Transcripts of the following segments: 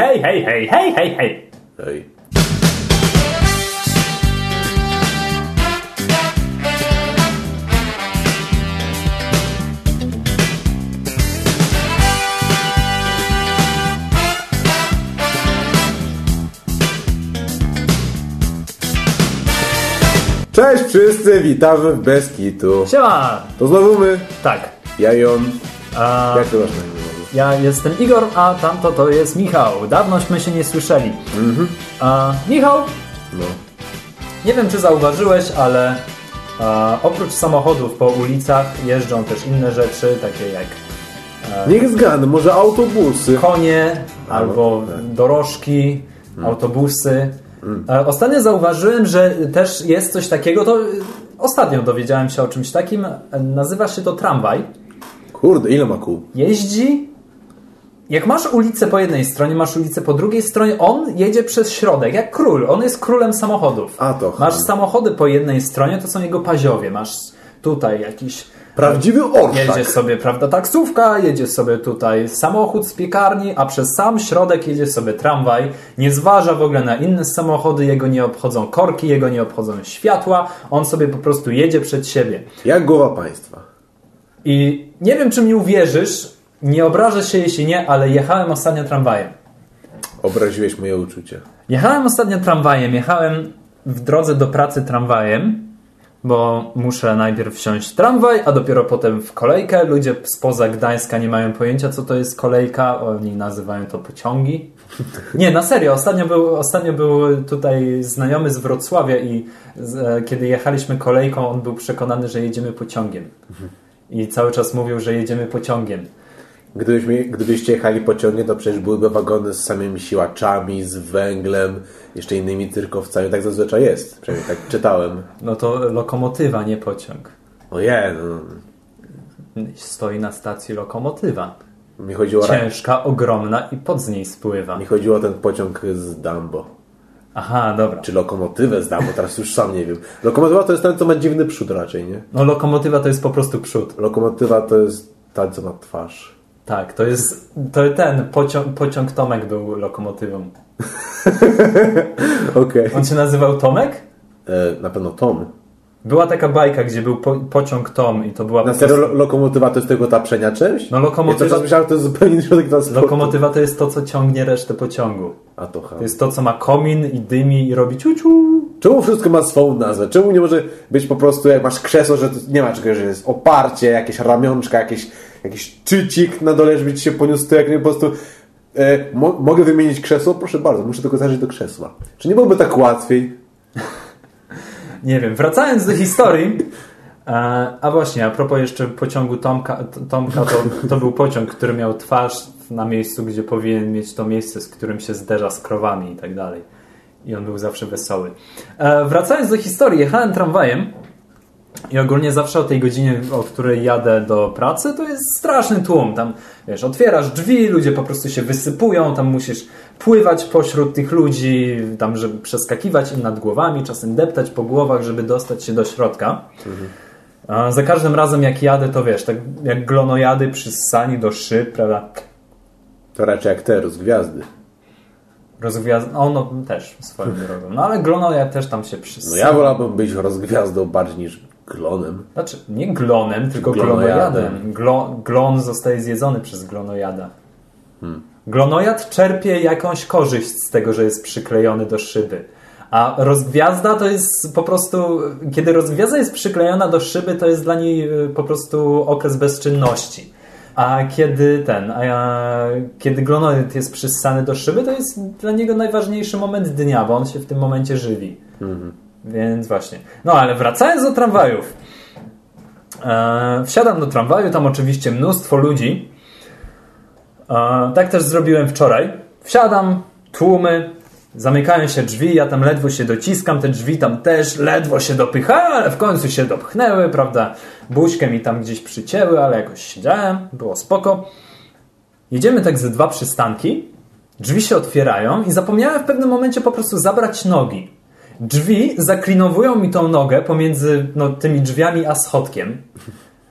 hej, hej, hej, hej, hej, hej. Hej. Cześć wszyscy, witamy w Beskitu. Siema! To znowu my, Tak. ja i on. A, Jak ty masz na imię? Ja jestem Igor, a tamto to jest Michał. Dawnośmy się nie słyszeli. A, Michał, No. nie wiem czy zauważyłeś, ale a, oprócz samochodów po ulicach jeżdżą też inne rzeczy, takie jak Niech zgadnę, może autobusy. konie albo tak. dorożki, autobusy. E, Ostatnio zauważyłem, że też jest coś takiego, to e, ostatnio dowiedziałem się o czymś takim, e, nazywa się to tramwaj. Kurde, ile ma kół? Jeździ, jak masz ulicę po jednej stronie, masz ulicę po drugiej stronie, on jedzie przez środek, jak król, on jest królem samochodów. A to Masz samochody po jednej stronie, to są jego paziowie, masz tutaj jakiś Prawdziwy orszak. Jedzie sobie, prawda, taksówka, jedzie sobie tutaj samochód z piekarni, a przez sam środek jedzie sobie tramwaj. Nie zważa w ogóle na inne samochody, jego nie obchodzą korki, jego nie obchodzą światła. On sobie po prostu jedzie przed siebie. Jak głowa państwa. I nie wiem, czy mi uwierzysz, nie obrażę się, jeśli nie, ale jechałem ostatnio tramwajem. Obraziłeś moje uczucie. Jechałem ostatnio tramwajem, jechałem w drodze do pracy tramwajem, bo muszę najpierw wsiąść w tramwaj, a dopiero potem w kolejkę. Ludzie spoza Gdańska nie mają pojęcia, co to jest kolejka. Oni nazywają to pociągi. Nie, na serio. Ostatnio był, ostatnio był tutaj znajomy z Wrocławia i z, e, kiedy jechaliśmy kolejką, on był przekonany, że jedziemy pociągiem. I cały czas mówił, że jedziemy pociągiem. Gdybyśmy, gdybyście jechali pociągiem, to przecież byłyby wagony z samymi siłaczami, z węglem, jeszcze innymi cyrkowcami. Tak zazwyczaj jest. Przynajmniej tak czytałem. No to lokomotywa, nie pociąg. Ojej, no. Stoi na stacji lokomotywa. Mi chodziło, Ciężka, ogromna i pod z niej spływa. mi chodziło o ten pociąg z Dumbo. Aha, dobra. Czy lokomotywę z Dumbo, teraz już sam nie wiem. Lokomotywa to jest ten, co ma dziwny przód raczej, nie? No lokomotywa to jest po prostu przód. Lokomotywa to jest ta, co ma twarz. Tak, to jest to ten pociąg, pociąg Tomek był lokomotywą. Okej. On się nazywał Tomek? E, Na pewno Tom. Była taka bajka, gdzie był po, pociąg Tom i to była Na serio prostu, lo- lokomotywa to jest tylko ta przednia część? No, lokomotywa- Ja myślałem, to jest zupełnie środek transportu. Lokomotywa to jest to, co ciągnie resztę pociągu. A to ham. To jest to, co ma komin i dymi i robi ciuciu. Czemu wszystko ma swą nazwę? Czemu nie może być po prostu, jak masz krzesło, że nie ma czegoś, że jest oparcie, jakieś ramionczka, jakieś, jakiś czycik na dole, żeby ci się poniósł tyłek, nie po prostu... E, mo mogę wymienić krzesło? Proszę bardzo, muszę tylko zajrzeć do krzesła. Czy nie byłoby tak łatwiej? Nie wiem, wracając do historii. E, a właśnie, a propos jeszcze pociągu Tomka, Tomka to, to był pociąg, który miał twarz na miejscu, gdzie powinien mieć to miejsce, z którym się zderza z krowami i tak dalej. I on był zawsze wesoły. E, wracając do historii, jechałem tramwajem i ogólnie zawsze o tej godzinie, o której jadę do pracy, to jest straszny tłum. Tam, wiesz, otwierasz drzwi, ludzie po prostu się wysypują, tam musisz pływać pośród tych ludzi, tam, żeby przeskakiwać im nad głowami, czasem deptać po głowach, żeby dostać się do środka. A za każdym razem jak jadę, to wiesz, tak jak glonojady przyssani do szyb, prawda? To raczej jak te rozgwiazdy. Rozgwiazd... O, no też swoją drogą. No ale glonojad też tam się No przyssał. ja wolałbym być rozgwiazdą bardziej niż glonem. Znaczy, nie glonem, tylko glonojadem. glonojadem. Glo, glon zostaje zjedzony przez glonojada. Glonojad czerpie jakąś korzyść z tego, że jest przyklejony do szyby. A rozgwiazda to jest po prostu, kiedy rozgwiazda jest przyklejona do szyby, to jest dla niej y, po prostu okres bezczynności. A kiedy ten, a ja, kiedy glonojad jest przyssany do szyby, to jest dla niego najważniejszy moment dnia, bo on się w tym momencie żywi. Więc właśnie. No ale wracając do tramwajów. E, wsiadam do tramwaju, tam oczywiście mnóstwo ludzi. E, tak też zrobiłem wczoraj. Wsiadam, tłumy, zamykają się drzwi, ja tam ledwo się dociskam, te drzwi tam też ledwo się dopychają, ale w końcu się dopchnęły, prawda? Buźkę mi tam gdzieś przycięły, ale jakoś siedziałem, było spoko. Jedziemy tak ze dwa przystanki, drzwi się otwierają i zapomniałem w pewnym momencie po prostu zabrać nogi. Drzwi zaklinowują mi tą nogę pomiędzy no, tymi drzwiami a schodkiem.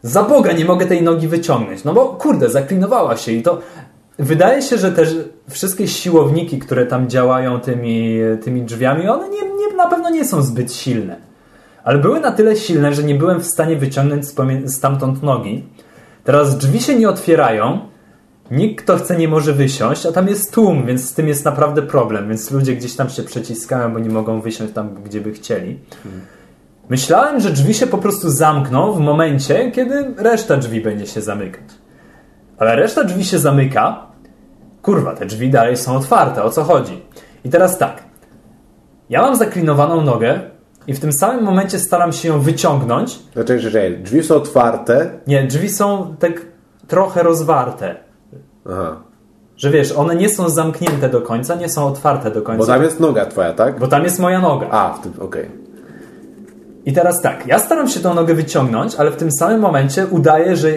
Za Boga nie mogę tej nogi wyciągnąć. No bo kurde, zaklinowała się i to wydaje się, że te wszystkie siłowniki, które tam działają tymi, tymi drzwiami, one nie, nie, na pewno nie są zbyt silne. Ale były na tyle silne, że nie byłem w stanie wyciągnąć stamtąd nogi. Teraz drzwi się nie otwierają, nikt kto chce nie może wysiąść, a tam jest tłum, więc z tym jest naprawdę problem, więc ludzie gdzieś tam się przeciskają, bo nie mogą wysiąść tam, gdzie by chcieli. Myślałem, że drzwi się po prostu zamkną w momencie, kiedy reszta drzwi będzie się zamykać. Ale reszta drzwi się zamyka. Kurwa, te drzwi dalej są otwarte. O co chodzi? I teraz tak. Ja mam zaklinowaną nogę i w tym samym momencie staram się ją wyciągnąć. Znaczy, że drzwi są otwarte. Nie, drzwi są tak trochę rozwarte. Aha. Że wiesz, one nie są zamknięte do końca, nie są otwarte do końca. Bo tam jest noga twoja, tak? Bo tam jest moja noga. A, w tym, okej. Okay. I teraz tak, ja staram się tą nogę wyciągnąć, ale w tym samym momencie udaję, że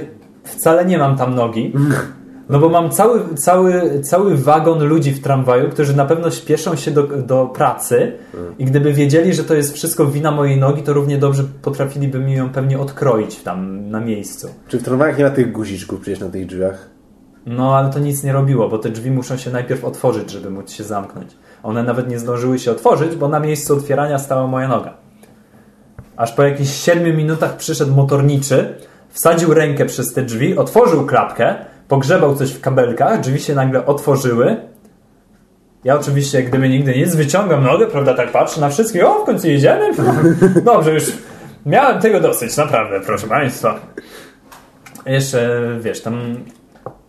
wcale nie mam tam nogi. No bo mam cały, cały, cały wagon ludzi w tramwaju, którzy na pewno śpieszą się do, do pracy i gdyby wiedzieli, że to jest wszystko wina mojej nogi, to równie dobrze potrafiliby mi ją pewnie odkroić tam na miejscu. Czy w tramwajach nie ma tych guziczków przecież na tych drzwiach? No, ale to nic nie robiło, bo te drzwi muszą się najpierw otworzyć, żeby móc się zamknąć. One nawet nie zdążyły się otworzyć, bo na miejscu otwierania stała moja noga. Aż po jakichś 7 minutach przyszedł motorniczy, wsadził rękę przez te drzwi, otworzył klapkę, pogrzebał coś w kabelkach, drzwi się nagle otworzyły. Ja oczywiście, gdyby nigdy nic, wyciągam nogę, prawda, tak patrzę na wszystkich, o, w końcu jedziemy? Dobrze, już miałem tego dosyć, naprawdę, proszę Państwa. Jeszcze, wiesz, tam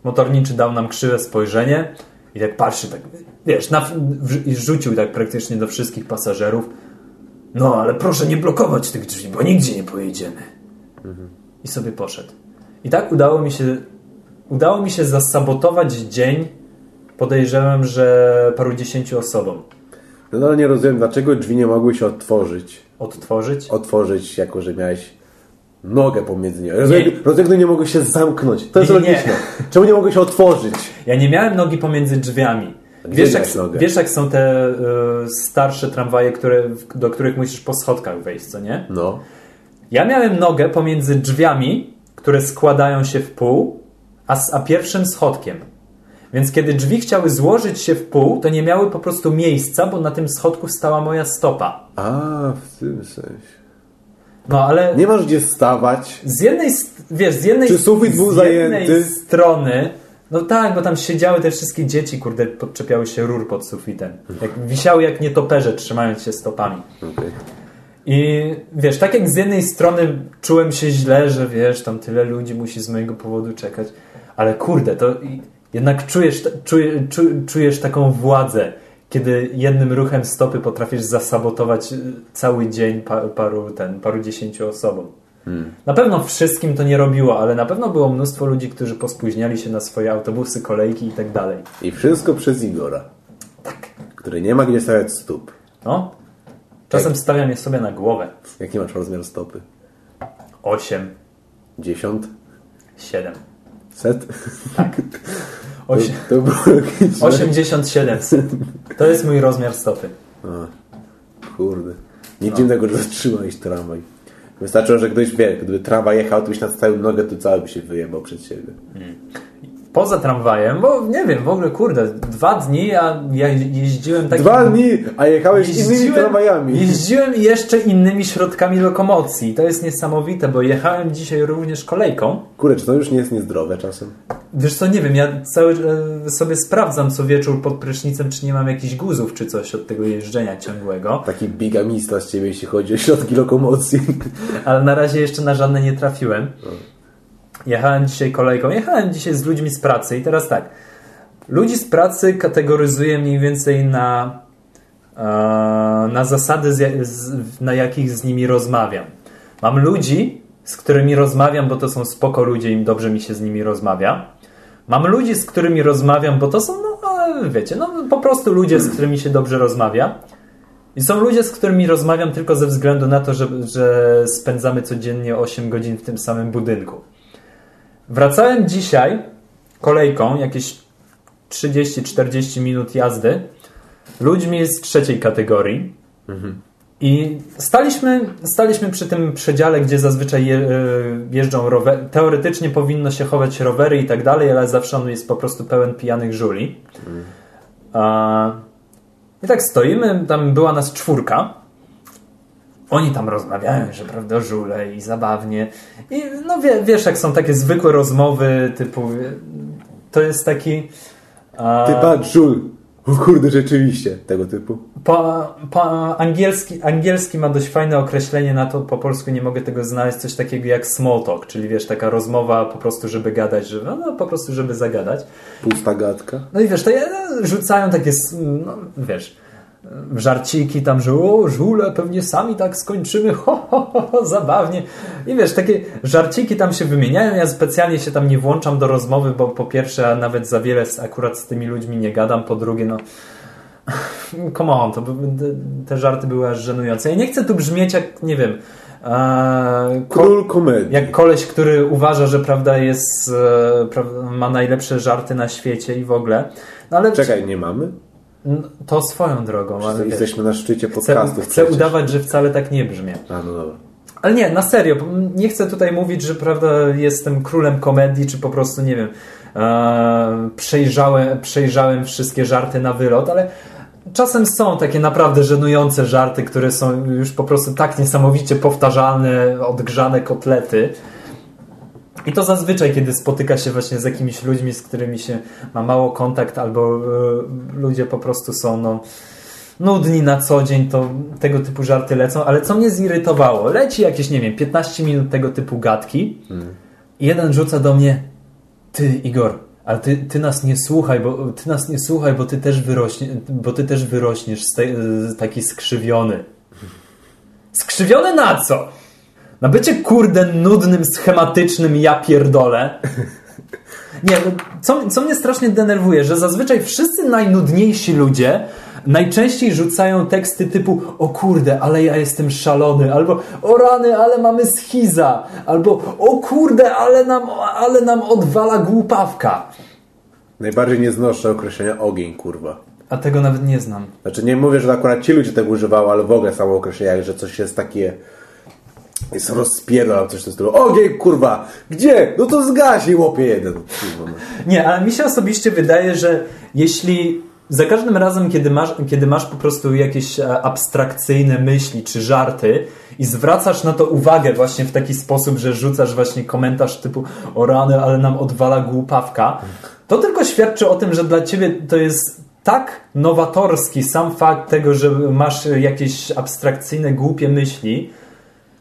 motorniczy dał nam krzywe spojrzenie i tak patrzy, tak, wiesz, na, i rzucił tak praktycznie do wszystkich pasażerów. No, ale proszę nie blokować tych drzwi, bo nigdzie nie pojedziemy. Mhm. I sobie poszedł. I tak udało mi się udało mi się zasabotować dzień podejrzewam, że paru dziesięciu osobom. No nie rozumiem, dlaczego drzwi nie mogły się otworzyć. Odtworzyć? Otworzyć, jako że miałeś nogę pomiędzy nimi. Rozumiem, rozumiem nie mogły się zamknąć. To jest nie, logiczne. Nie. Czemu nie mogły się otworzyć? Ja nie miałem nogi pomiędzy drzwiami. Wiesz jak, wiesz jak, są te y, starsze tramwaje, które, do których musisz po schodkach wejść, co nie? No. Ja miałem nogę pomiędzy drzwiami, które składają się w pół, a, a pierwszym schodkiem. Więc kiedy drzwi chciały złożyć się w pół, to nie miały po prostu miejsca, bo na tym schodku stała moja stopa. A, w tym sensie. No, ale... Nie masz gdzie stawać. Z jednej, wiesz, z jednej, Czy sufit był z zajęty? strony... No tak, bo tam siedziały te wszystkie dzieci, kurde, podczepiały się rur pod sufitem. Jak, wisiały jak nietoperze, trzymając się stopami. Okay. I wiesz, tak jak z jednej strony czułem się źle, że wiesz, tam tyle ludzi musi z mojego powodu czekać, ale kurde, to jednak czujesz, czuje, czujesz taką władzę, kiedy jednym ruchem stopy potrafisz zasabotować y, cały dzień paru, ten, paru dziesięciu osobom. Hmm. Na pewno wszystkim to nie robiło, ale na pewno było mnóstwo ludzi, którzy pospóźniali się na swoje autobusy, kolejki i tak dalej. I wszystko przez Igora. Tak. Który nie ma gdzie stawiać stóp. No. Czasem Jak? stawiam je sobie na głowę. Jaki masz rozmiar stopy? Osiem. Dziesiąt? Siedem. Set? Tak. Osie... To, to było 87 set. To jest mój rozmiar stopy. A, kurde. Nic no. dziwnego, że zatrzymałeś tramwaj. Wystarczyło, że ktoś wie, gdyby tramwaj jechał, to byś nastawił nogę, to cały by się wyjebał przed siebie. Hmm poza tramwajem, bo nie wiem, w ogóle kurde, dwa dni, a ja jeździłem tak. Dwa dni, a jechałeś jeździłem, innymi tramwajami. Jeździłem jeszcze innymi środkami lokomocji. To jest niesamowite, bo jechałem dzisiaj również kolejką. Kurde, czy to już nie jest niezdrowe czasem? Wiesz co, nie wiem, ja cały e, sobie sprawdzam co wieczór pod prysznicem, czy nie mam jakichś guzów, czy coś od tego jeżdżenia ciągłego. Taki bigamista z ciebie, jeśli chodzi o środki lokomocji. Ale na razie jeszcze na żadne nie trafiłem. No. Jechałem dzisiaj kolejką, jechałem dzisiaj z ludźmi z pracy i teraz tak. Ludzi z pracy kategoryzuję mniej więcej na, e, na zasady, na jakich z nimi rozmawiam. Mam ludzi, z którymi rozmawiam, bo to są spoko ludzie i dobrze mi się z nimi rozmawia. Mam ludzi, z którymi rozmawiam, bo to są, no wiecie, no po prostu ludzie, z którymi się dobrze rozmawia. I są ludzie, z którymi rozmawiam tylko ze względu na to, że, że spędzamy codziennie 8 godzin w tym samym budynku. Wracałem dzisiaj kolejką, jakieś 30-40 minut jazdy, ludźmi z trzeciej kategorii. Mhm. I staliśmy, staliśmy przy tym przedziale, gdzie zazwyczaj je, e, jeżdżą rowery. Teoretycznie powinno się chować rowery i tak dalej, ale zawsze on jest po prostu pełen pijanych żuli. A, I tak stoimy, tam była nas czwórka. Oni tam rozmawiają, że prawda, żule i zabawnie. I no wie, wiesz, jak są takie zwykłe rozmowy, typu to jest taki... A... Ty patrz, żul. O kurde, rzeczywiście, tego typu. Po, po angielski, angielski ma dość fajne określenie na to, po polsku nie mogę tego znaleźć, coś takiego jak small talk, czyli wiesz, taka rozmowa po prostu, żeby gadać, żeby, no po prostu, żeby zagadać. Pusta gadka. No i wiesz, to rzucają takie, no wiesz, żarciki tam, że o, żule, pewnie sami tak skończymy, ho, ho, ho, zabawnie. I wiesz, takie żarciki tam się wymieniają, ja specjalnie się tam nie włączam do rozmowy, bo po pierwsze nawet za wiele akurat z tymi ludźmi nie gadam, po drugie no come on, to, te żarty były aż żenujące. Ja nie chcę tu brzmieć jak, nie wiem, Król komedii. Jak koleś, który uważa, że prawda jest, e, ma najlepsze żarty na świecie i w ogóle. No, ale Czekaj, nie mamy? To swoją drogą. Ale jesteśmy na szczycie podcastu. Chcę, chcę udawać, że wcale tak nie brzmi. A, no dobra. Ale nie, na serio. Nie chcę tutaj mówić, że prawda jestem królem komedii, czy po prostu, nie wiem, e, przejrzałem, przejrzałem wszystkie żarty na wylot, ale czasem są takie naprawdę żenujące żarty, które są już po prostu tak niesamowicie powtarzalne, odgrzane kotlety, i to zazwyczaj, kiedy spotyka się właśnie z jakimiś ludźmi, z którymi się ma mało kontakt, albo y, ludzie po prostu są no, nudni na co dzień, to tego typu żarty lecą. Ale co mnie zirytowało? Leci jakieś, nie wiem, 15 minut tego typu gadki. Hmm. I jeden rzuca do mnie: Ty, Igor, ale ty, ty nas nie słuchaj, bo ty nas nie słuchaj, bo ty też, wyrośnie, bo ty też wyrośniesz taki skrzywiony. Skrzywiony na co? Na bycie kurde nudnym, schematycznym ja pierdolę. Nie, no, co, co mnie strasznie denerwuje, że zazwyczaj wszyscy najnudniejsi ludzie najczęściej rzucają teksty typu o kurde, ale ja jestem szalony, albo o rany, ale mamy schiza, albo o kurde, ale nam, ale nam odwala głupawka. Najbardziej nie znoszę określenia ogień, kurwa. A tego nawet nie znam. Znaczy nie mówię, że akurat ci ludzie tego używają, ale w ogóle samo określenia, że coś jest takie jest rozpierdol coś w tym stylu. Ogień, kurwa! Gdzie? No to zgaś i łopie jeden. No. Nie, ale mi się osobiście wydaje, że jeśli za każdym razem, kiedy masz, kiedy masz po prostu jakieś e, abstrakcyjne myśli czy żarty i zwracasz na to uwagę właśnie w taki sposób, że rzucasz właśnie komentarz typu o rany, ale nam odwala głupawka, to tylko świadczy o tym, że dla ciebie to jest tak nowatorski sam fakt tego, że masz jakieś abstrakcyjne, głupie myśli,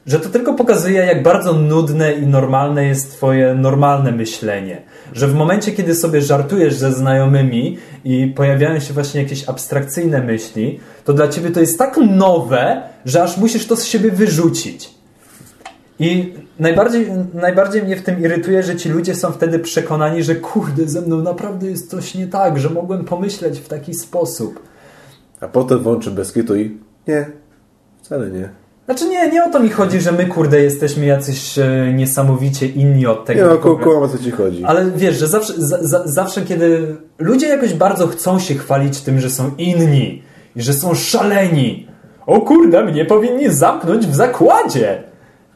że to tylko pokazuje, jak bardzo nudne i normalne jest Twoje normalne myślenie. Że w momencie, kiedy sobie żartujesz ze znajomymi i pojawiają się właśnie jakieś abstrakcyjne myśli, to dla Ciebie to jest tak nowe, że aż musisz to z siebie wyrzucić. I najbardziej, najbardziej mnie w tym irytuje, że ci ludzie są wtedy przekonani, że kurde, ze mną naprawdę jest coś nie tak, że mogłem pomyśleć w taki sposób. A potem włączy Beskitu i nie, wcale nie. Znaczy nie, nie o to mi chodzi, że my kurde jesteśmy jacyś e, niesamowicie inni od tego. Nie, no koło o co ci chodzi. Ale wiesz, że zawsze, za, zawsze kiedy ludzie jakoś bardzo chcą się chwalić tym, że są inni i że są szaleni. O kurde, mnie powinni zamknąć w zakładzie.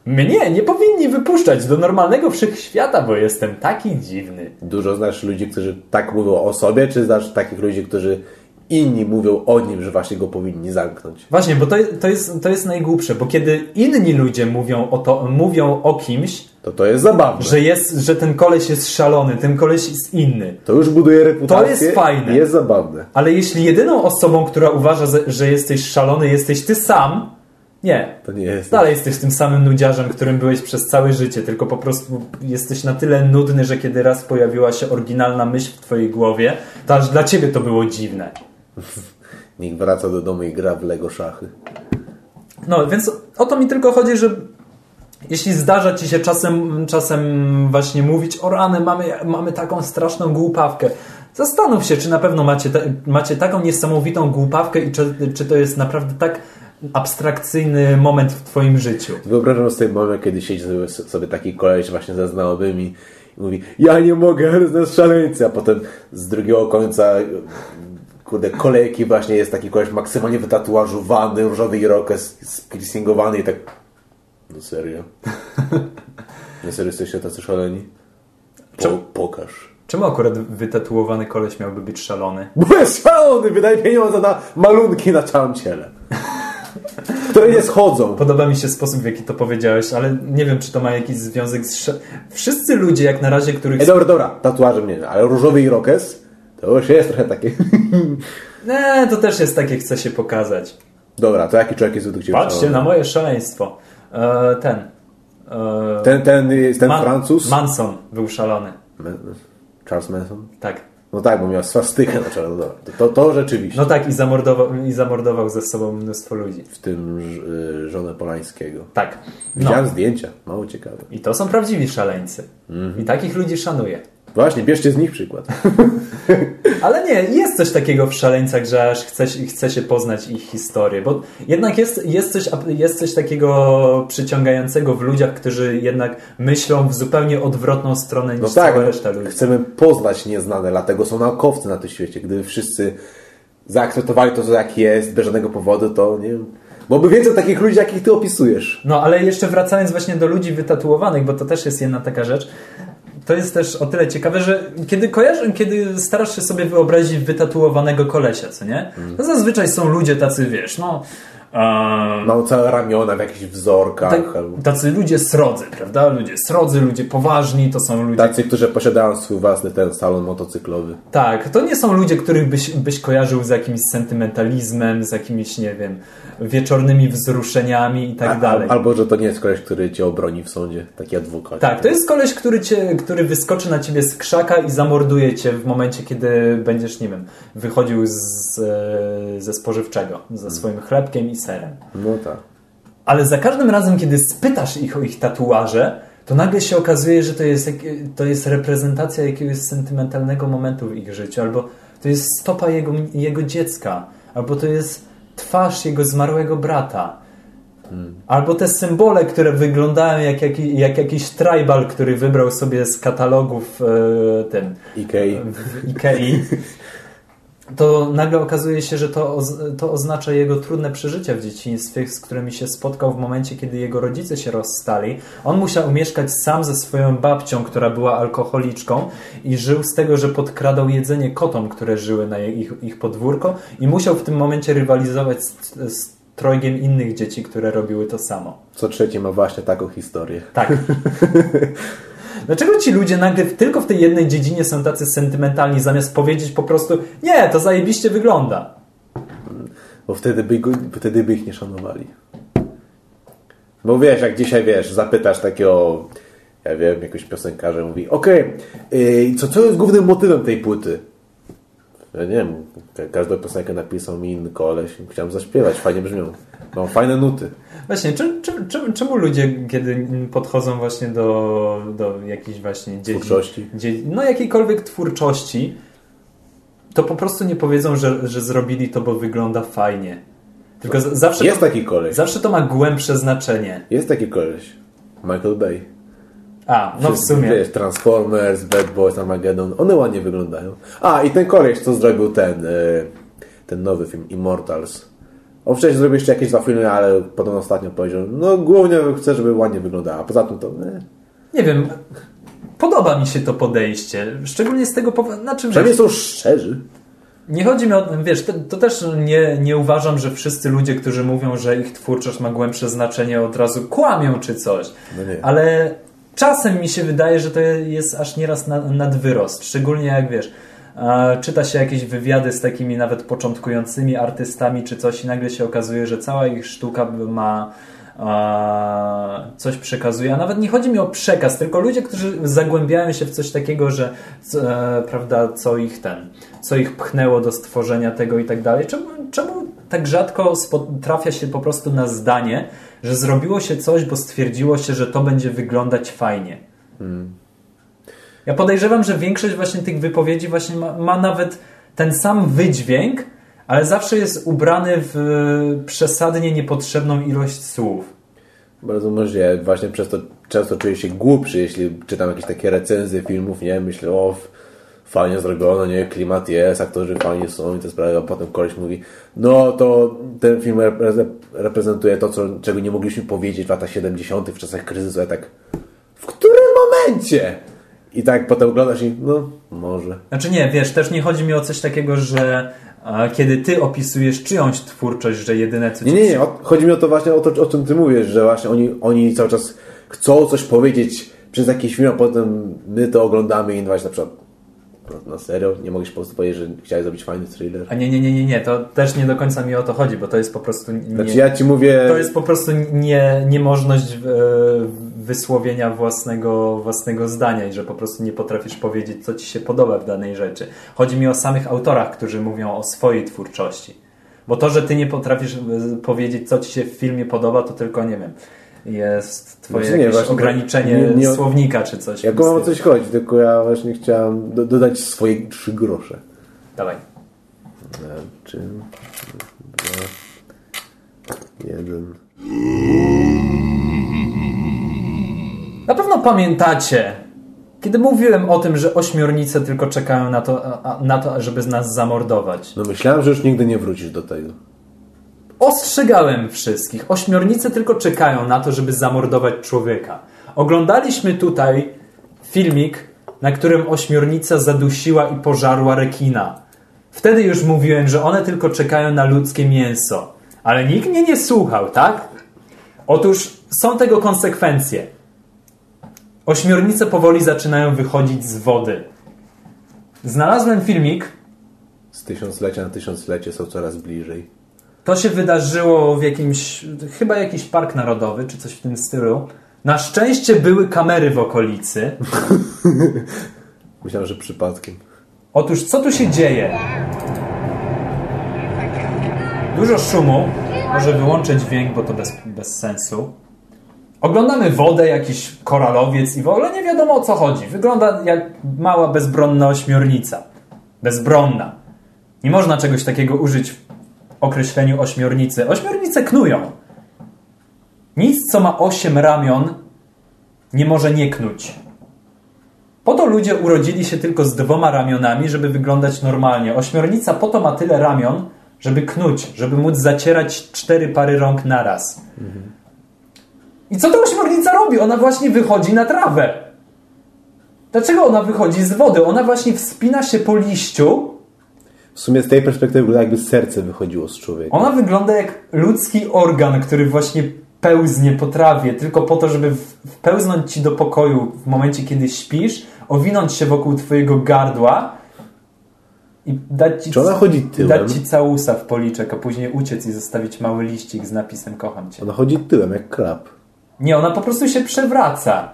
Mnie nie powinni wypuszczać do normalnego wszechświata, bo jestem taki dziwny. Dużo znasz ludzi, którzy tak mówią o sobie, czy znasz takich ludzi, którzy inni mówią o nim, że właśnie go powinni zamknąć. Właśnie, bo to, to, jest, to jest najgłupsze, bo kiedy inni ludzie mówią o, to, mówią o kimś, to to jest zabawne. Że, jest, że ten koleś jest szalony, ten koleś jest inny. To już buduje reputację. To jest fajne. Jest zabawne. Ale jeśli jedyną osobą, która uważa, że jesteś szalony, jesteś ty sam, nie. To nie jest. Dalej jesteś tym samym nudziarzem, którym byłeś przez całe życie, tylko po prostu jesteś na tyle nudny, że kiedy raz pojawiła się oryginalna myśl w twojej głowie, to aż dla ciebie to było dziwne. Nikt wraca do domu i gra w Lego szachy. No, więc o to mi tylko chodzi, że jeśli zdarza ci się czasem, czasem właśnie mówić o rany, mamy, mamy taką straszną głupawkę, zastanów się, czy na pewno macie, macie taką niesamowitą głupawkę i czy, czy to jest naprawdę tak abstrakcyjny moment w twoim życiu. Wyobrażam sobie moment, kiedy siedzi sobie, sobie taki koleś właśnie ze znajomymi i mówi, ja nie mogę, to jest szaleńcy, a potem z drugiego końca kurde, kolejki właśnie jest taki koleś maksymalnie wytatuażowany, różowy irokes, spiercingowany i tak... No serio? No serio jesteście tacy szaleni? Po, Czemu- pokaż. Czemu akurat wytatuowany koleś miałby być szalony? Bo jest szalony, wydaje pieniądze na malunki na całym ciele. Które nie schodzą. Podoba mi się sposób, w jaki to powiedziałeś, ale nie wiem, czy to ma jakiś związek z... sz- Wszyscy ludzie, jak na razie, których... Ej, dobra, dobra, tatuaże mnie, ale różowy irokes to już jest trochę takie... Nie, to też jest takie, chce się pokazać. Dobra, to jaki człowiek jest według Ciebie Patrzcie na moje szaleństwo. E, ten. E, Ten, ten, ten Man- Francuz? Manson był szalony. Charles Manson? Tak. No tak, bo miał swastykę na czele, no dobra. To, to, rzeczywiście. No tak, i zamordował, i zamordował ze sobą mnóstwo ludzi. W tym y, żonę Polańskiego. Tak. No. Widziałem zdjęcia, mało ciekawe. I to są prawdziwi szaleńcy. I takich ludzi szanuję. Właśnie, bierzcie z nich przykład. Ale nie, jest coś takiego w szaleńcach, że aż chce, się- chce się poznać ich historię, bo jednak jest, jest, coś, jest coś takiego przyciągającego w ludziach, którzy jednak myślą w zupełnie odwrotną stronę niż No tak, cała no, reszta ludzi. chcemy poznać nieznane, dlatego są naukowcy na tym świecie. Gdyby wszyscy zaakceptowali to, co jak jest, bez żadnego powodu, to nie wiem. Byłoby więcej takich ludzi, jakich ty opisujesz. No ale jeszcze wracając właśnie do ludzi wytatuowanych, bo to też jest jedna taka rzecz. To jest też o tyle ciekawe, że kiedy kojarzę, kiedy starasz się sobie wyobrazić wytatuowanego kolesia, co nie? To zazwyczaj są ludzie tacy, wiesz, no... Mają całe ramiona w jakichś wzorkach. tak, tacy ludzie srodzy, prawda? Ludzie srodzy, ludzie poważni, to są ludzie... Tacy, którzy posiadają swój własny ten salon motocyklowy. Tak, to nie są ludzie, których byś, byś kojarzył z jakimś sentymentalizmem, z jakimiś, nie wiem, wieczornymi wzruszeniami i tak dalej. Albo, że to nie jest koleś, który cię obroni w sądzie. Taki adwokat. Tak, to jest koleś, który, cię, który wyskoczy na ciebie z krzaka i zamorduje cię w momencie, kiedy będziesz, nie wiem, wychodził z, e, ze spożywczego, ze swoim chlebkiem i serem. No tak. Ale za każdym razem, kiedy spytasz ich o ich tatuaże, to nagle się okazuje, że to jest, to jest reprezentacja jakiegoś sentymentalnego momentu w ich życiu, albo to jest stopa jego, jego dziecka, albo to jest twarz jego zmarłego brata. Albo te symbole, które wyglądają jak, jak, jak jakiś tribal, który wybrał sobie z katalogów e, tym Ikei. Ikei, to nagle okazuje się, że to, to oznacza jego trudne przeżycia w dzieciństwie, z którymi się spotkał w momencie, kiedy jego rodzice się rozstali. On musiał mieszkać sam ze swoją babcią, która była alkoholiczką i żył z tego, że podkradał jedzenie kotom, które żyły na ich, ich podwórko i musiał w tym momencie rywalizować z, z trojgiem innych dzieci, które robiły to samo. Co trzecie ma właśnie taką historię. Tak. Dlaczego ci ludzie nagle tylko w tej jednej dziedzinie są tacy sentymentalni, zamiast powiedzieć po prostu nie, to zajebiście wygląda. Bo wtedy by, wtedy by ich nie szanowali. Bo wiesz, jak dzisiaj wiesz, zapytasz takiego, ja wiem, jakiegoś piosenkarza mówi, okej, okay, co, co jest głównym motywem tej płyty? Ja nie wiem, ka- każdą piosenkę napisał mi inny koleś, chciałem zaśpiewać, fajnie brzmią. Mam fajne nuty. Właśnie, czym, czym, czym, czemu ludzie, kiedy podchodzą właśnie do, do jakiejś właśnie dziedzin, Twórczości. dzie, no jakiejkolwiek twórczości, to po prostu nie powiedzą, że, że zrobili to, bo wygląda fajnie. Tylko zawsze, Jest to, taki koleś, zawsze to ma głębsze znaczenie. jest taki koleś. Michael Bay. A, no w sumie. Wiesz, Transformers, Bad Boys, Armageddon, one ładnie wyglądają. A, i ten koleś, co zrobił ten, e, ten nowy film, Immortals. On wcześniej zrobił jeszcze jakieś dwa filmy, ale potem ostatnio powiedział, no głównie chcę, żeby ładnie wyglądała, a poza tym to, nie. Nie wiem, podoba mi się to podejście. Szczególnie z tego powodu, na czym Przynajmniej są szczerzy. Nie chodzi mi o, wiesz, to, to też nie, nie uważam, że wszyscy ludzie, którzy mówią, że ich twórczość ma głębsze znaczenie, od razu kłamią czy coś. No nie. Ale czasem mi się wydaje, że to jest aż nieraz na, nadwyrost. Szczególnie jak wiesz, czyta się jakieś wywiady z takimi nawet początkującymi artystami czy coś i nagle się okazuje, że cała ich sztuka ma coś przekazuje. A nawet nie chodzi mi o przekaz, tylko ludzie, którzy zagłębiają się w coś takiego, że e, prawda, co ich ten, co ich pchnęło do stworzenia tego i tak dalej. Czemu, czemu tak rzadko trafia się po prostu na zdanie, że zrobiło się coś, bo stwierdziło się, że to będzie wyglądać fajnie. Ja podejrzewam, że większość właśnie tych wypowiedzi właśnie ma, ma nawet ten sam wydźwięk, ale zawsze jest ubrany w przesadnie niepotrzebną ilość słów. Bardzo możliwe. Właśnie przez to często czuję się głupszy, jeśli czytam jakieś takie recenzje filmów, nie? Myślę, o, fajnie zrobiono, nie, klimat jest, aktorzy fajnie są i te sprawy, a potem koleś mówi, no to ten film repre- reprezentuje to, co, czego nie mogliśmy powiedzieć w latach 70. w czasach kryzysu, ja tak, w którym momencie? I tak potem oglądasz i, no, może. Znaczy nie, wiesz, też nie chodzi mi o coś takiego, że a, kiedy ty opisujesz czyjąś twórczość, że jedyne co Nie, nie, nie, chodzi mi o to właśnie, o to, o czym ty mówisz, że właśnie oni, oni cały czas chcą coś powiedzieć przez jakiś film, a potem my to oglądamy i właśnie na przykład no, na serio, nie mogłeś po prostu powiedzieć, że chciałeś zrobić fajny thriller. A nie, nie, nie, nie, nie, to też nie do końca mi o to chodzi, bo to jest po prostu nie, Znaczy ja ci mówię... to jest po prostu nie, niemożność e, wysłowienia własnego, własnego zdania i że po prostu nie potrafisz powiedzieć, co ci się podoba w danej rzeczy. Chodzi mi o samych autorach, którzy mówią o swojej twórczości. Bo to, że ty nie potrafisz e, powiedzieć, co ci się w filmie podoba, to tylko, nie wiem, jest twoje Znaczy nie, ograniczenie nie- nie- słownika czy coś. tym mam o coś chodzi, tylko ja właśnie chciałem do, dodać swoje trzy grosze. Dawaj. Trzy, dwa, jeden. Pamiętacie, kiedy mówiłem o tym, że ośmiornice tylko czekają na to, na to żeby z nas zamordować. No myślałem, że już nigdy nie wrócisz do tego. Ostrzegałem wszystkich. Ośmiornice tylko czekają na to, żeby zamordować człowieka. Oglądaliśmy tutaj filmik, na którym ośmiornica zadusiła i pożarła rekina. Wtedy już mówiłem, że one tylko czekają na ludzkie mięso. Ale nikt mnie nie słuchał, tak? Otóż są tego konsekwencje. Ośmiornice powoli zaczynają wychodzić z wody. Znalazłem filmik, Z tysiąclecia na tysiąclecie są coraz bliżej. To się wydarzyło w jakimś, chyba jakiś park narodowy, czy coś w tym stylu. Na szczęście były kamery w okolicy. Myślałem, że przypadkiem. Otóż co tu się dzieje? Dużo szumu. Może wyłączę dźwięk, bo to bez, bez sensu. Oglądamy wodę, jakiś koralowiec i w ogóle nie wiadomo o co chodzi. Wygląda jak mała, bezbronna ośmiornica. Bezbronna. Nie można czegoś takiego użyć w określeniu ośmiornicy. Ośmiornice knują. Nic, co ma osiem ramion, nie może nie knuć. Po to ludzie urodzili się tylko z dwoma ramionami, żeby wyglądać normalnie. Ośmiornica po to ma tyle ramion, żeby knuć, żeby móc zacierać cztery pary rąk naraz. I co ta ośmiornica robi? Ona właśnie wychodzi na trawę. Dlaczego ona wychodzi z wody? Ona właśnie wspina się po liściu. W sumie z tej perspektywy wygląda jakby serce wychodziło z człowieka. Ona wygląda jak ludzki organ, który właśnie pełznie po trawie, tylko po to, żeby wpełznąć ci do pokoju w momencie, kiedy śpisz, owinąć się wokół twojego gardła i dać ci, Czy ona chodzi tyłem? dać ci całusa w policzek, a później uciec i zostawić mały liścik z napisem kocham cię. Ona chodzi tyłem, jak krab. Nie, ona po prostu się przewraca.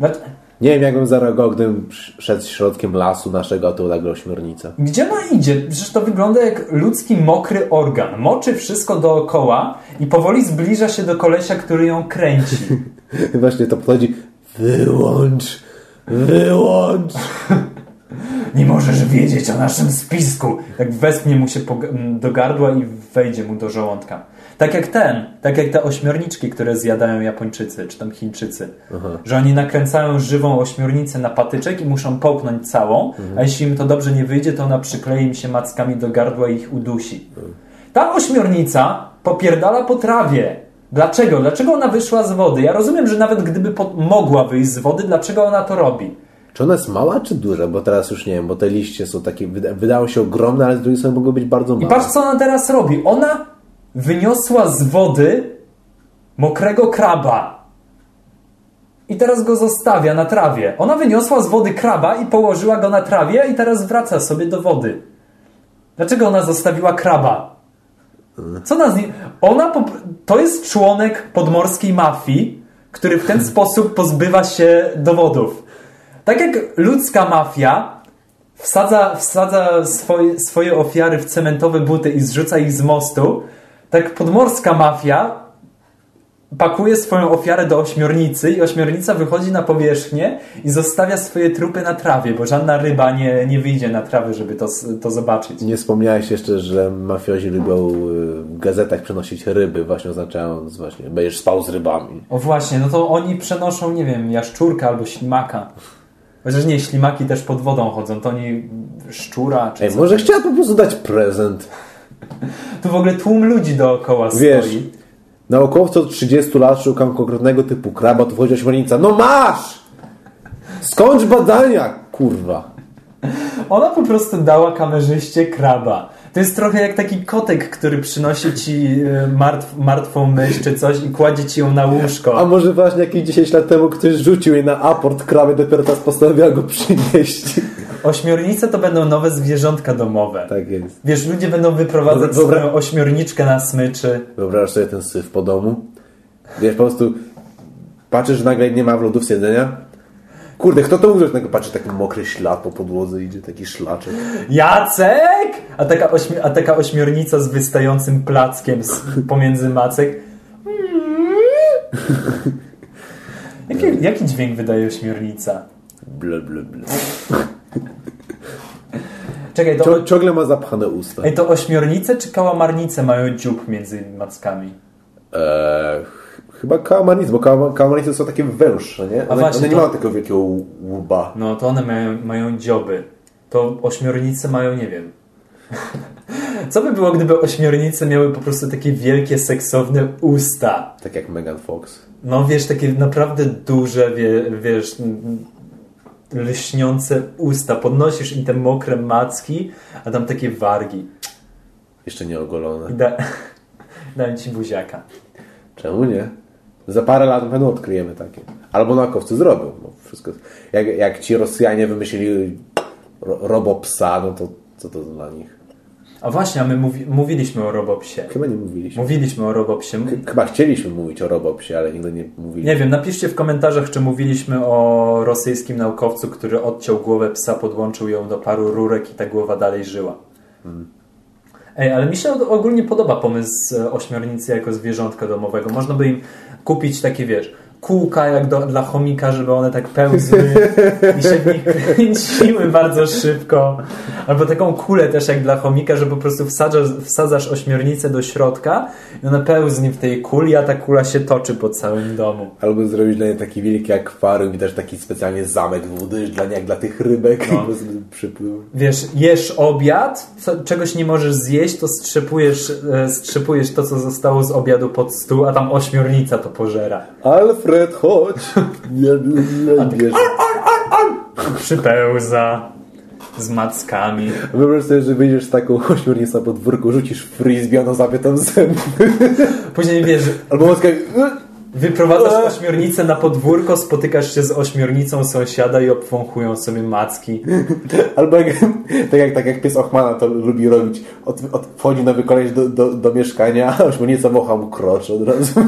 Dlac- Nie wiem, jakbym zareagował, gdybym szedł środkiem lasu naszego, a to nagle ośmiornica. Gdzie ona idzie? Przecież to wygląda jak ludzki mokry organ. Moczy wszystko dookoła i powoli zbliża się do kolesia, który ją kręci. Właśnie to podchodzi. Wyłącz! Wyłącz! Nie możesz wiedzieć o naszym spisku. Jak wespnie mu się do gardła i wejdzie mu do żołądka. Tak jak ten, tak jak te ośmiorniczki, które zjadają Japończycy, czy tam Chińczycy. Że oni nakręcają żywą ośmiornicę na patyczek i muszą połknąć całą, a jeśli im to dobrze nie wyjdzie, to ona przyklei im się mackami do gardła i ich udusi. Ta ośmiornica popierdala po trawie. Dlaczego? Dlaczego ona wyszła z wody? Ja rozumiem, że nawet gdyby mogła wyjść z wody, dlaczego ona to robi? Czy ona jest mała, czy duża? Bo teraz już nie wiem, bo te liście są takie, wyda wydają się ogromne, ale z drugiej strony mogą być bardzo I małe. patrz, co ona teraz robi. Ona wyniosła z wody mokrego kraba. I teraz go zostawia na trawie. Ona wyniosła z wody kraba i położyła go na trawie i teraz wraca sobie do wody. Dlaczego ona zostawiła kraba? Co ona z nim... Ona po... To jest członek podmorskiej mafii, który w ten sposób pozbywa się dowodów. Tak jak ludzka mafia wsadza, wsadza swoje, swoje ofiary w cementowe buty i zrzuca ich z mostu, tak podmorska mafia pakuje swoją ofiarę do ośmiornicy i ośmiornica wychodzi na powierzchnię i zostawia swoje trupy na trawie, bo żadna ryba nie, nie wyjdzie na trawę, żeby to, to zobaczyć. Nie wspomniałeś jeszcze, że mafiozi lubią y, w gazetach przenosić ryby, właśnie oznaczając właśnie, będziesz spał z rybami. O właśnie, no to oni przenoszą, nie wiem, jaszczurka albo ślimaka. Chociaż nie, ślimaki też pod wodą chodzą, to oni szczura czy Ej, może chciała po prostu dać prezent. Tu w ogóle tłum ludzi dookoła Wiesz, stoi. naukowcy od 30 lat szukam konkretnego typu kraba, tu wchodzi ośmiornica. No masz! Skończ badania, kurwa. Ona po prostu dała kamerzyście kraba. To jest trochę jak taki kotek, który przynosi ci e, martw, martwą myśl czy coś i kładzie ci ją na łóżko. A może właśnie jakieś 10 lat temu ktoś rzucił jej na aport kraby, dopiero teraz postanowiła go przynieść. Ośmiornice to będą nowe zwierzątka domowe. Tak jest. Wiesz, ludzie będą wyprowadzać Dobra. swoją ośmiorniczkę na smyczy. Wyobrażasz sobie ten syf po domu? Wiesz, po prostu patrzysz, że nagle nie ma w lodówce jedzenia. Kurde, kto to mógł? Nagle patrzy, taki mokry ślad po podłodze idzie, taki szlaczek. Jacek! A taka, ośmi a taka ośmiornica z wystającym plackiem z, pomiędzy macek. Jaki, jaki dźwięk wydaje ośmiornica? Ble, ble, ble. Czekaj, to, ciągle ma zapchane usta. ej, to ośmiornice czy kałamarnice mają dziób między mackami? Eee, ch- chyba kałamarnice, bo kałama- kałamarnice są takie węższe, nie? One, właśnie, one nie to- mają takiego wielkiego łba. No to one mają, mają dzioby. To ośmiornice mają, nie wiem. Co by było, gdyby ośmiornice miały po prostu takie wielkie, seksowne usta? Tak jak Megan Fox. No wiesz, takie naprawdę duże, wie, wiesz, lśniące usta. Podnosisz im te mokre macki, a tam takie wargi. Jeszcze nie ogolone. Da, dałem ci buziaka. Czemu nie? Za parę lat na pewno odkryjemy takie. Albo naukowcy zrobią. No, wszystko. Jak, jak ci Rosjanie wymyślili ro, robopsa, no to co to dla nich? A właśnie, a my mówi, mówiliśmy o Robopsie. Chyba nie mówiliśmy. Mówiliśmy o Robopsie. Chyba chcieliśmy mówić o robopsie, ale nigdy nie mówiliśmy. Nie wiem, napiszcie w komentarzach, czy mówiliśmy o rosyjskim naukowcu, który odciął głowę psa, podłączył ją do paru rurek i ta głowa dalej żyła. Ej, ale mi się ogólnie podoba pomysł e, ośmiornicy jako zwierzątka domowego. Można by im kupić takie, wiesz, kółka jak do, dla chomika, żeby one tak pełzły i się w nich kręciły bardzo szybko. Albo taką kulę też jak dla chomika, że po prostu wsadzasz, wsadzasz ośmiornicę do środka i ona pełznie w tej kuli, a ta kula się toczy po całym domu. Albo zrobić dla niej taki wielki akwarium i też taki specjalnie zamek wody dla, jak dla tych rybek. No. Przypływ. Wiesz, jesz obiad, co, czegoś nie możesz zjeść, to strzepujesz, e, strzepujesz to, co zostało z obiadu pod stół, a tam ośmiornica to pożera. Alfred, chodź! Nie, wierzę. Przypełza z mackami. Wyobraź sobie, że wyjdziesz z taką ośmiornicą na podwórku, rzucisz frisbee, ona zapie tam zęby. Później wiesz, Albo łaska... wyprowadzasz ośmiornicę na podwórko, spotykasz się z ośmiornicą sąsiada i obwąchują sobie macki. Albo jak, tak, jak, tak jak pies Ochmana to lubi robić. Od, od, wchodzi nowy koleś do, do, do mieszkania, a ośmiornica mocha mu krocz od razu.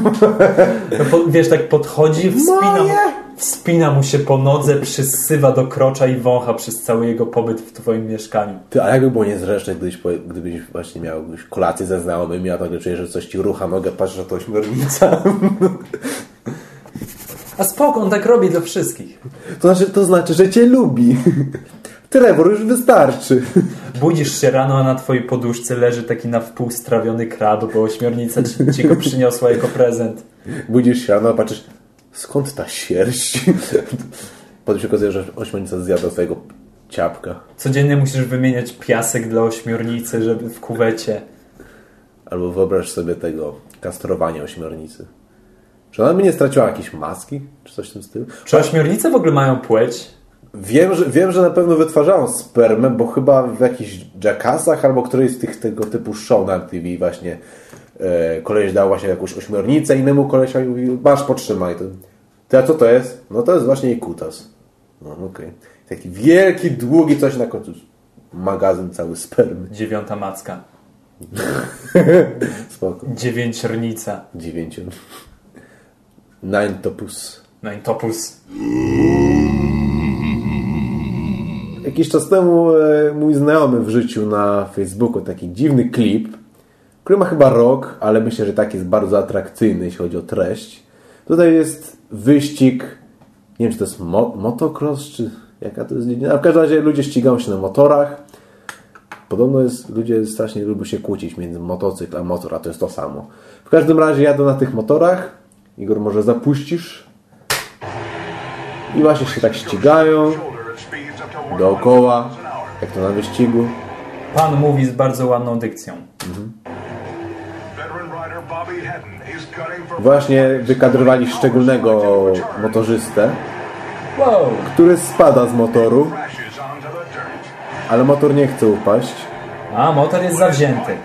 No, po, wiesz, tak podchodzi, wspina mu, Moje! Wspina mu się po nodze, przysywa do krocza i wącha przez cały jego pobyt w twoim mieszkaniu. Ty, a jakby było niezręczne, gdybyś, gdybyś właśnie miał kolację ze znajomymi, a nagle czujesz, że coś ci rucha nogę, patrzysz, że to ośmiornica. A spoko, on tak robi dla wszystkich. To znaczy, to znaczy, że cię lubi. Trevor, już wystarczy. Budzisz się rano, a na twojej poduszce leży taki na wpół strawiony krab, bo ośmiornica ci, ci go przyniosła jako prezent. Budzisz się rano, a patrzysz, skąd ta sierść? Potem się okazuje, że ośmiornica zjadła twojego ciapka. Codziennie musisz wymieniać piasek dla ośmiornicy, żeby w kuwecie. Albo wyobraź sobie tego kastrowania ośmiornicy. Czy ona by nie straciła jakiejś maski? Czy coś w tym stylu? Czy ośmiornice w ogóle mają płeć? Wiem, że, wiem, że na pewno wytwarzają spermę, bo chyba w jakichś Jackassach albo którejś z tych tego typu show na TV właśnie koleś dał właśnie jakąś ośmiornicę innemu kolesiowi i mówi, masz potrzymaj to. Ty, a co to jest? No to jest właśnie jej kutas. No okej. Taki wielki, długi coś na końcu. Magazyn cały spermy. Dziewiąta macka. Spoko. Dziewięciornica. Dziewięciu. Nine topus. Nine-topus. Jakiś czas temu e, mój znajomy wrzucił na Facebooku taki dziwny klip, który ma chyba rok, ale myślę, że tak jest bardzo atrakcyjny, jeśli chodzi o treść. Tutaj jest wyścig, nie wiem, czy to jest mo motocross, czy jaka to jest dziedzina. W każdym razie ludzie ścigają się na motorach. Podobno jest, ludzie strasznie lubią się kłócić między motocykl a motor, a to jest to samo. W każdym razie jadą na tych motorach. Igor, może zapuścisz? I właśnie się tak ścigają. dookoła, jak to na wyścigu. Pan mówi z bardzo ładną dykcją. Veteran Właśnie wykadrowali szczególnego motorzystę, który spada z motoru, ale motor nie chce upaść. A, motor jest zawzięty.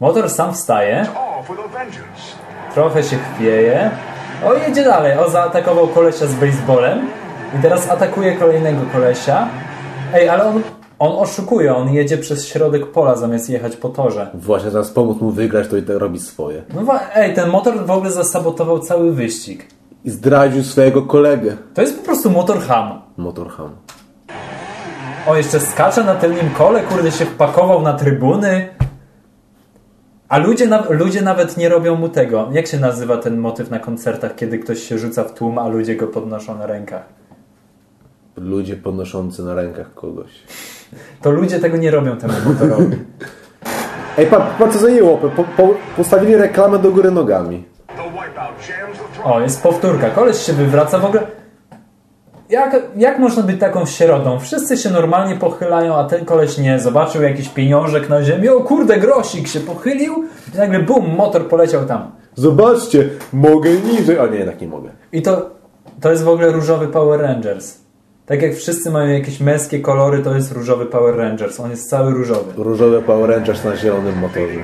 Motor sam wstaje, trochę się chwieje. O, jedzie dalej. O, zaatakował kolesia z baseballem. I teraz atakuje kolejnego kolesia. Ej, ale on, on oszukuje. On jedzie przez środek pola zamiast jechać po torze. Właśnie zamiast pomóc mu wygrać, to i tak robi swoje. No ej, ten motor w ogóle zasabotował cały wyścig. I zdradził swojego kolegę. To jest po prostu motor ham. Motorham. O, jeszcze skacze na tylnym kole, kurde się wpakował na trybuny. A ludzie, na, ludzie nawet nie robią mu tego. Jak się nazywa ten motyw na koncertach, kiedy ktoś się rzuca w tłum, a ludzie go podnoszą na rękach? Ludzie podnoszący na rękach kogoś. To ludzie tego nie robią temu motorowi. Ej, pa, pa co zajęło? Po, po, postawili reklamę do góry nogami. O, jest powtórka. Koleś się wywraca w ogóle. Jak, jak można być taką sierotą? Wszyscy się normalnie pochylają, a ten koleś nie. Zobaczył jakiś pieniążek na ziemi. O kurde, grosik się pochylił. I nagle bum, motor poleciał tam. Zobaczcie, mogę niżej. O nie, jednak nie mogę. I to, to jest w ogóle różowy Power Rangers. Tak jak wszyscy mają jakieś męskie kolory, to jest różowy Power Rangers. On jest cały różowy. Różowy Power Rangers na zielonym motorze.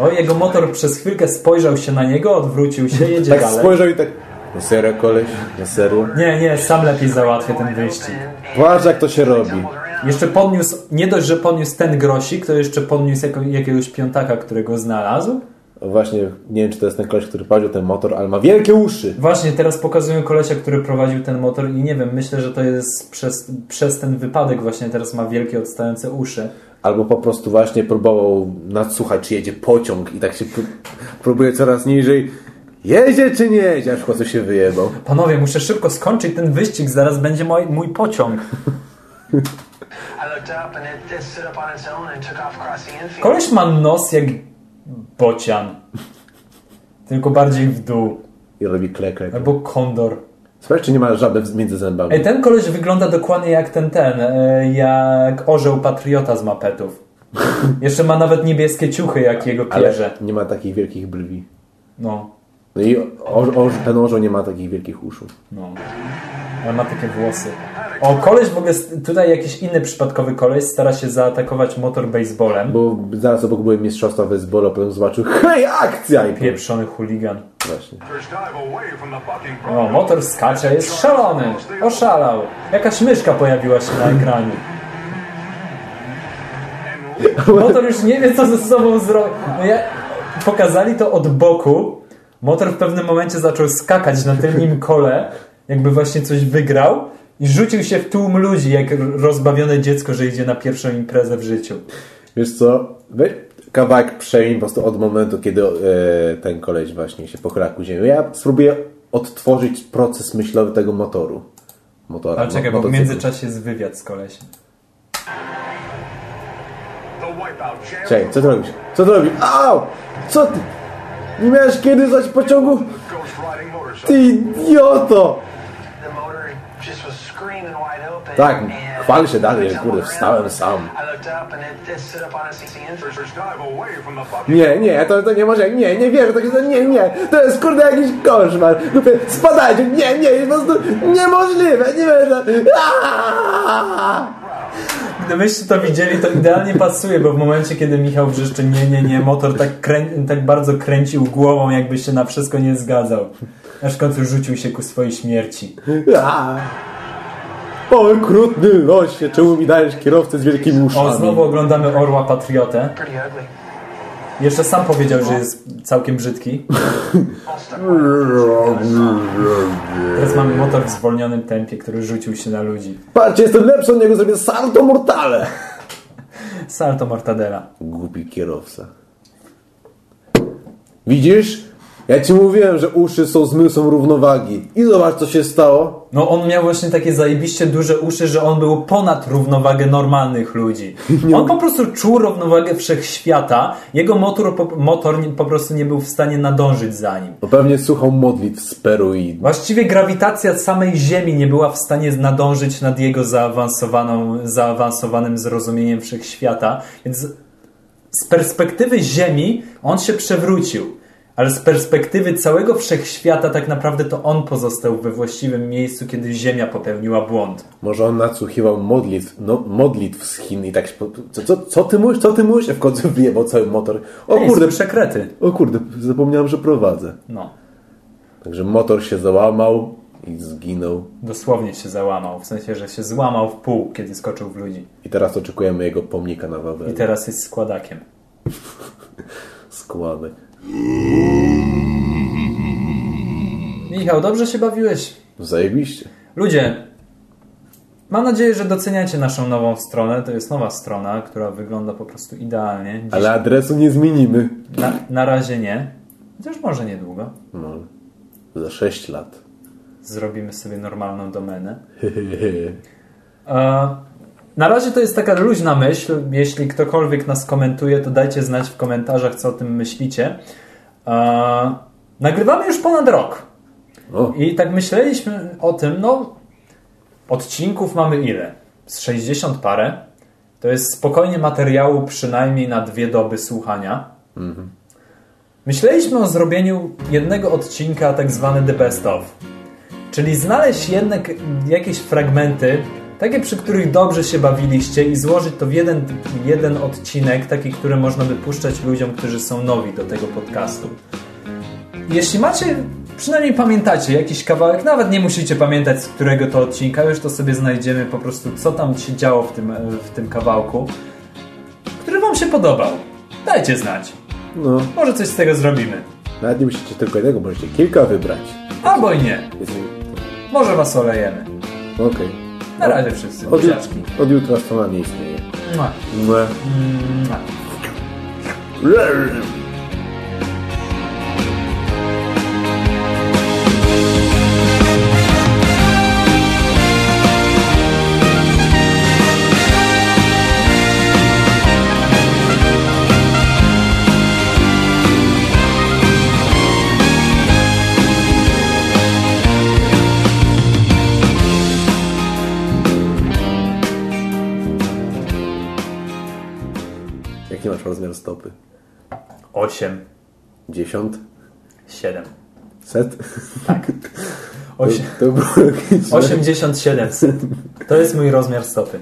O, jego motor przez chwilkę spojrzał się na niego, odwrócił się, jedzie Tak dalej. spojrzał i tak... Na serio, koleś? Na serio? Nie, nie, sam lepiej załatwię ten wyścig. Patrz jak to się robi. Jeszcze podniósł, nie dość, że podniósł ten grosik, to jeszcze podniósł jako, jakiegoś piątaka, którego znalazł. Właśnie, nie wiem czy to jest ten koleś, który prowadził ten motor, ale ma wielkie uszy. Właśnie teraz pokazują kolesia, który prowadził ten motor i nie wiem, myślę, że to jest przez, przez ten wypadek właśnie teraz ma wielkie odstające uszy. Albo po prostu właśnie próbował nadsłuchać, czy jedzie pociąg i tak się pró- próbuje coraz niżej. Jedzie czy nie jedzie? Aż końcu się wyjebał. Panowie, muszę szybko skończyć ten wyścig, zaraz będzie mój, mój pociąg. Koleś ma nos jak bocian. Tylko bardziej w dół. I robi klek, klek. Albo kondor. Sprawdź, czy nie ma żadnych między zębami. Ej, ten koleś wygląda dokładnie jak ten, ten, e, jak orzeł patriota z mapetów. Jeszcze ma nawet niebieskie ciuchy jak jego ale pierze. nie ma takich wielkich brwi. No, No i or, or, ten orzeł nie ma takich wielkich uszu. no. Ale ma takie włosy. O, koleś w ogóle, tutaj jakiś inny przypadkowy koleś stara się zaatakować motor baseballem. Bo zaraz obok były mistrzostwa baseballu, a potem zobaczył hej, akcja! I Pieprzony chuligan. Właśnie. O, motor skacze, jest szalony. Oszalał. Jakaś myszka pojawiła się na ekranie. Motor już nie wie, co ze sobą zrobić. No ja... Pokazali to od boku. Motor w pewnym momencie zaczął skakać na tylnym kole, jakby właśnie coś wygrał i rzucił się w tłum ludzi, jak rozbawione dziecko, że idzie na pierwszą imprezę w życiu. Wiesz co, weź kawałek przejmij po prostu od momentu, kiedy e, ten koleś właśnie się pochyla ku ziemi. Ja spróbuję odtworzyć proces myślowy tego motoru. Motora. Ale czekaj, mo- bo w międzyczasie jest wywiad z kolesiem. Czekaj, co ty robisz? Co ty robisz? Au! Co ty? Nie miałeś kiedy zać pociągu? Ty idioto! Tak, chwal się dalej, kurde, wstałem sam. Nie, nie, to, to nie może, nie, nie wierzę, to jest, nie, nie, to jest kurde jakiś koszmar. Lubię, spadajcie, nie, nie, jest po prostu niemożliwe, nie wierzę. Aaaa! Gdybyście to widzieli, to idealnie pasuje, bo w momencie, kiedy Michał wrzeszczy nie, nie, nie, motor tak, krę... tak bardzo kręcił głową, jakby się na wszystko nie zgadzał. Aż w końcu rzucił się ku swojej śmierci. Okrutny losie, czemu mi dajesz kierowcę z wielkimi uszami? O, znowu oglądamy Orła Patriotę. Pretty ugly. Jeszcze sam powiedział, że jest całkiem brzydki. Teraz mamy motor w zwolnionym tempie, który rzucił się na ludzi. Patrzcie, jestem lepszy od niego, zrobię salto mortale. Salto Mortadela. Głupi kierowca. Widzisz? Ja ci mówiłem, że uszy są zmysłem równowagi. I zobacz, co się stało. No on miał właśnie takie zajebiście duże uszy, że on był ponad równowagę normalnych ludzi. On po prostu czuł równowagę wszechświata. Jego motor, po, motor po prostu nie był w stanie nadążyć za nim. No pewnie słuchał modlitw z Peru i... Właściwie grawitacja samej Ziemi nie była w stanie nadążyć nad jego zaawansowaną, zaawansowanym zrozumieniem wszechświata, więc z perspektywy Ziemi on się przewrócił. Ale z perspektywy całego wszechświata tak naprawdę to on pozostał we właściwym miejscu, kiedy Ziemia popełniła błąd. Może on nadsłuchiwał modlitw, no, modlitw z Chin i tak się... po- Co, co, co ty mówisz? Co ty mówisz? A w końcu wyjebał cały motor. O Ej, kurde, przekrety. o kurde, zapomniałem, że prowadzę. No, Także motor się załamał i zginął. dosłownie się załamał, w sensie, że się złamał w pół, kiedy skoczył w ludzi. I teraz oczekujemy jego pomnika na I Wawelu. teraz jest składakiem. Składek. Michał, dobrze się bawiłeś? Zajebiście. Ludzie, mam nadzieję, że doceniacie naszą nową stronę. To jest nowa strona, która wygląda po prostu idealnie. Dziś, Ale adresu nie zmienimy. na, na razie nie. Chociaż może niedługo. No, za 6 lat. Zrobimy sobie normalną domenę. E, na razie to jest taka luźna myśl. Jeśli ktokolwiek nas komentuje, to dajcie znać w komentarzach, co o tym myślicie. E, nagrywamy już ponad rok. O, I tak myśleliśmy o tym, no odcinków mamy ile? Z 60 parę. To jest spokojnie materiału przynajmniej na dwie doby słuchania. Myśleliśmy o zrobieniu jednego odcinka, tak zwany The Best Of. Czyli znaleźć jednak jakieś fragmenty, takie przy których dobrze się bawiliście i złożyć to w jeden, jeden odcinek, taki, który można by puszczać ludziom, którzy są nowi do tego podcastu. Jeśli macie, przynajmniej pamiętacie jakiś kawałek, nawet nie musicie pamiętać z którego to odcinka, już to sobie znajdziemy po prostu, co tam się działo w tym, w tym kawałku, który Wam się podobał. Dajcie znać. no. Może coś z tego zrobimy. Nawet nie musicie tylko jednego, możecie kilka wybrać. Albo i nie. Jest- Może Was olejemy. Okej. Na razie wszyscy. Od, Buziaczki. od jutra strona nie istnieje. Mua. Mue. Mua. Rozmiar stopy? 8, Dziesiąt? 7. Set? Tak. To, Osiem- to było logiczne. 87. To jest mój rozmiar stopy.